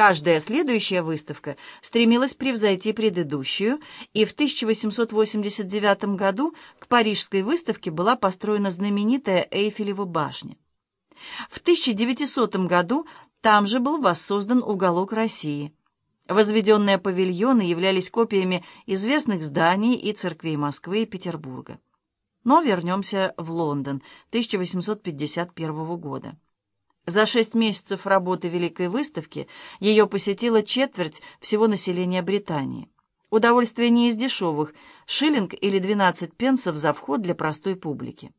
Каждая следующая выставка стремилась превзойти предыдущую, и в 1889 году к Парижской выставке была построена знаменитая Эйфелева башня. В 1900 году там же был воссоздан уголок России. Возведенные павильоны являлись копиями известных зданий и церквей Москвы и Петербурга. Но вернемся в Лондон 1851 года. За шесть месяцев работы Великой выставки ее посетила четверть всего населения Британии. Удовольствие не из дешевых, шиллинг или 12 пенсов за вход для простой публики.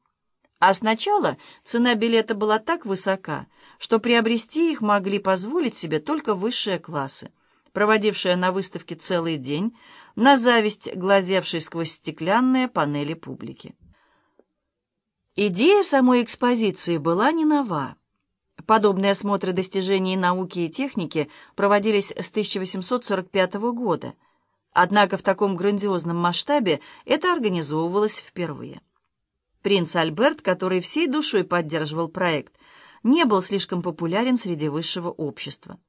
А сначала цена билета была так высока, что приобрести их могли позволить себе только высшие классы, проводившие на выставке целый день, на зависть глазевшей сквозь стеклянные панели публики. Идея самой экспозиции была не нова. Подобные осмотры достижений науки и техники проводились с 1845 года, однако в таком грандиозном масштабе это организовывалось впервые. Принц Альберт, который всей душой поддерживал проект, не был слишком популярен среди высшего общества.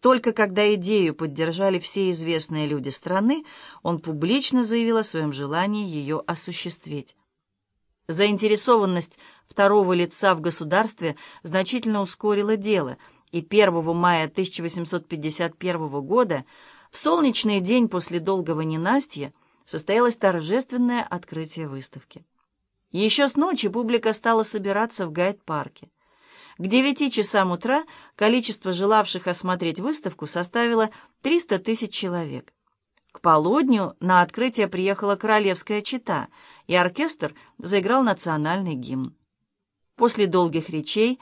Только когда идею поддержали все известные люди страны, он публично заявил о своем желании ее осуществить. Заинтересованность второго лица в государстве значительно ускорила дело, и 1 мая 1851 года, в солнечный день после долгого ненастья, состоялось торжественное открытие выставки. Еще с ночи публика стала собираться в Гайд-парке. К девяти часам утра количество желавших осмотреть выставку составило 300 тысяч человек. К полудню на открытие приехала королевская чета, и оркестр заиграл национальный гимн. После долгих речей,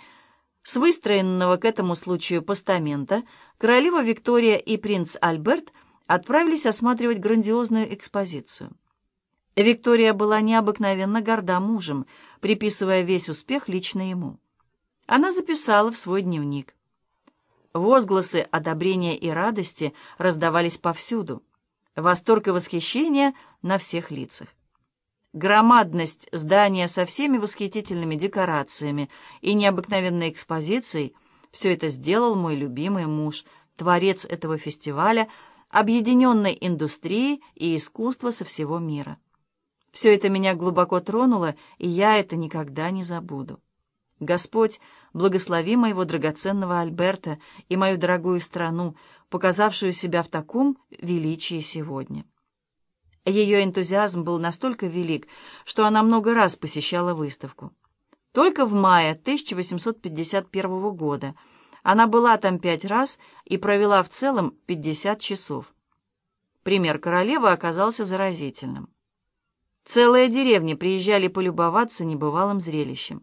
с выстроенного к этому случаю постамента, королева Виктория и принц Альберт отправились осматривать грандиозную экспозицию. Виктория была необыкновенно горда мужем, приписывая весь успех лично ему. Она записала в свой дневник. Возгласы одобрения и радости раздавались повсюду. Восторг и восхищение на всех лицах. Громадность здания со всеми восхитительными декорациями и необыкновенной экспозицией — все это сделал мой любимый муж, творец этого фестиваля, объединенной индустрии и искусства со всего мира. Все это меня глубоко тронуло, и я это никогда не забуду. Господь, благослови моего драгоценного Альберта и мою дорогую страну, показавшую себя в таком величии сегодня. Ее энтузиазм был настолько велик, что она много раз посещала выставку. Только в мае 1851 года она была там пять раз и провела в целом 50 часов. Пример королевы оказался заразительным. Целые деревни приезжали полюбоваться небывалым зрелищем.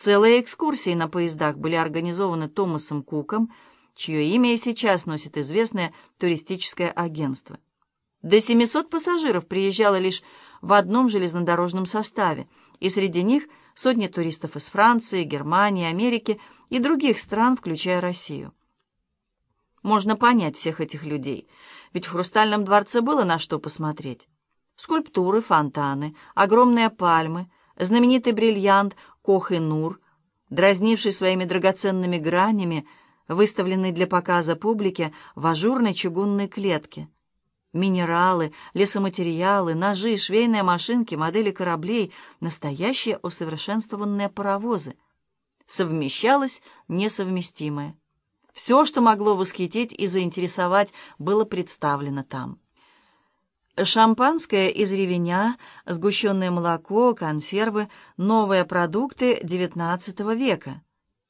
Целые экскурсии на поездах были организованы Томасом Куком, чье имя и сейчас носит известное туристическое агентство. До 700 пассажиров приезжало лишь в одном железнодорожном составе, и среди них сотни туристов из Франции, Германии, Америки и других стран, включая Россию. Можно понять всех этих людей, ведь в Хрустальном дворце было на что посмотреть. Скульптуры, фонтаны, огромные пальмы, знаменитый бриллиант Кох и Нур, дразнивший своими драгоценными гранями, выставленный для показа публике в ажурной чугунной клетке. Минералы, лесоматериалы, ножи, швейные машинки, модели кораблей, настоящие усовершенствованные паровозы. Совмещалось несовместимое. Все, что могло восхитить и заинтересовать, было представлено там. Шампанское из ревеня, сгущенное молоко, консервы, новые продукты XIX века.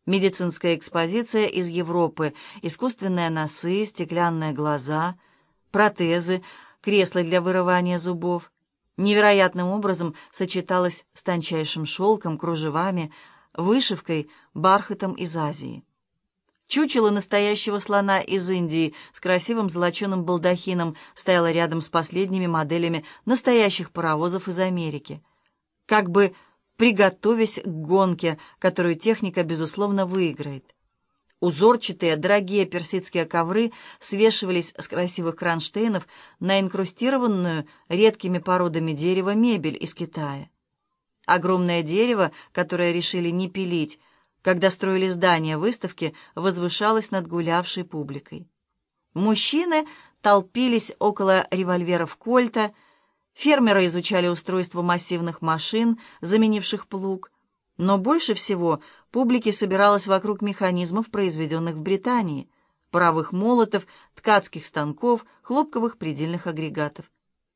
Медицинская экспозиция из Европы, искусственные носы, стеклянные глаза, протезы, кресла для вырывания зубов. Невероятным образом сочеталось с тончайшим шелком, кружевами, вышивкой, бархатом из Азии. Чучело настоящего слона из Индии с красивым золоченым балдахином стояло рядом с последними моделями настоящих паровозов из Америки, как бы приготовясь к гонке, которую техника, безусловно, выиграет. Узорчатые, дорогие персидские ковры свешивались с красивых кронштейнов на инкрустированную редкими породами дерева мебель из Китая. Огромное дерево, которое решили не пилить, когда строили здание выставки, возвышалась над гулявшей публикой. Мужчины толпились около револьверов Кольта, фермеры изучали устройство массивных машин, заменивших плуг, но больше всего публики собиралось вокруг механизмов, произведенных в Британии, паровых молотов, ткацких станков, хлопковых предельных агрегатов.